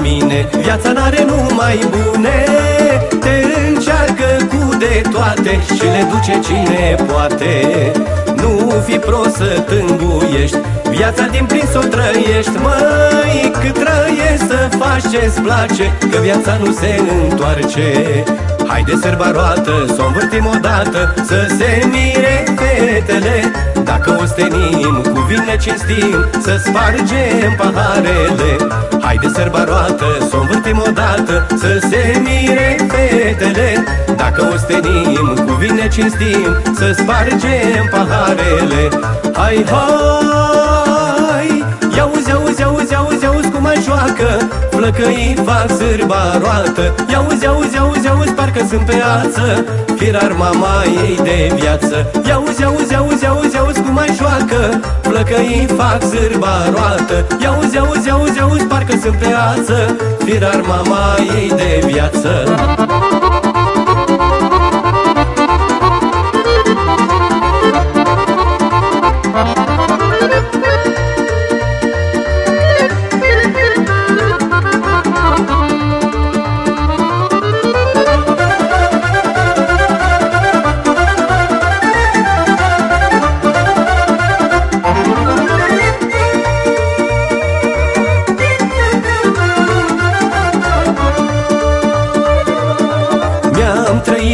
toată lume la mine Viața n-are numai bune. Te încearcă cu de toate Și le duce cine poate. Nu fi prost să tânguiești Viața din plin să o trăiești. Măi, cât trăiești să faci ce-ți place Că viața nu se întoarce. Haide sărba roată, să o învârtim odată Să se mire fetele. Dacă ostenim, cu vin ne cinstim Să spargem paharele. Haide sărba roată, să o învârtim odată Să se mire fetele. Dacă ostenim, cu vin ne cinstim Să spargem paharele. Hai, hai, iauzi, auzi, auzi, auzi, auzi cum mai joacă Flăcăii fac sârba roată Iauzi, auzi, auzi, auzi, parcă sunt pe ață Firar mama ei de viață Iauzi, auzi, auzi, auzi, auzi cum mai joacă Flăcăii fac sârba roată Iauzi, auzi, auzi, auzi, parcă sunt pe ață Firar mama ei de viață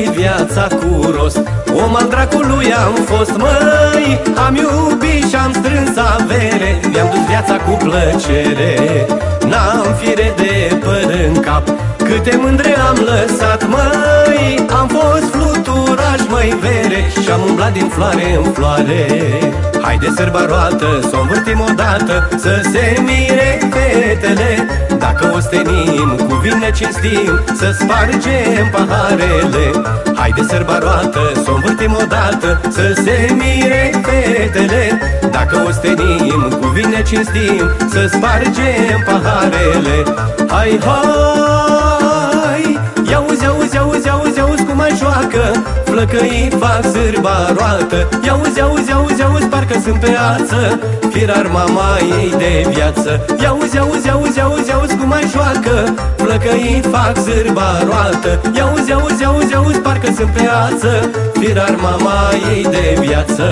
Mi-am trăit viața cu rost. Om al dracului am fost, măi Am iubit și am strâns avere. Mi-am dus viața cu plăcere N-am fire de păr în cap. Câte mândre am lăsat, măi Am fost fluturaș, măi, vere Și-am umblat din floare în floare Haide sărba roată, să o învârtim odată Să se mire fetele Dacă ostenim, cu vin ne cinstim Să spargem paharele Haide sărba roată, să o învârtim odată Să se mire fetele Dacă ostenim, cu vin ne cinstim Să spargem paharele Hai, hai, iauzi, auzi, auzi, auzi, auzi cum mai joacă Flăcăii fac sârba roată Iauzi, auzi, auzi, auzi, parcă sunt pe ață Firar mama ei de viață Iauzi, auzi, auzi, auzi, auzi cum mai joacă Flăcăii fac sârba roată Iauzi, auzi, auzi, auzi, parcă sunt pe ață Firar mama ei de viață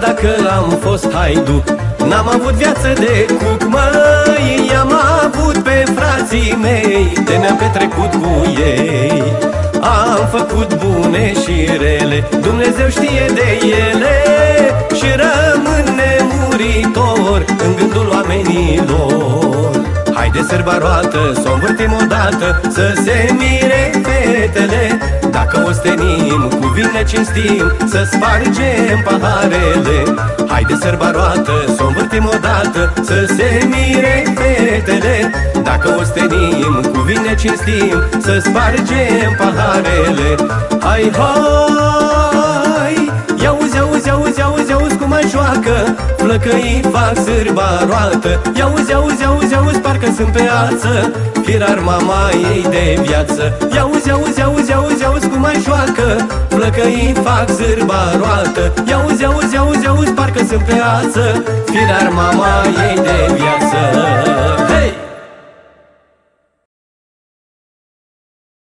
dacă am fost haiduc N-am avut viață de cuc, măi I-am avut pe frații mei De ne-am petrecut cu ei. Am făcut bune și rele Dumnezeu știe de ele Și rămân nemuritor În gândul oamenilor. Haide sărba roată, să o învârtim odată Să se mire fetele Dacă ostenim, cu vin ne cinstim Să spargem paharele. Haide sărba roată, să o învârtim odată Să se mire fetele. Dacă ostenim, cu vin ne cinstim Să spargem paharele. Hai, hai, auzi, auzi, auzi cum mai joacă Flăcăii fac sârba roată. Iauzi, auzi, auzi, auzi, parcă sunt pe ață Firar mama ei de viață. Iauzi, auzi, auzi, auzi, auzi cum mai joacă Flăcăii fac sârba roată. Iauzi, auzi, auzi, auzi, parcă sunt pe ață Firar mama ei de viață. Hei!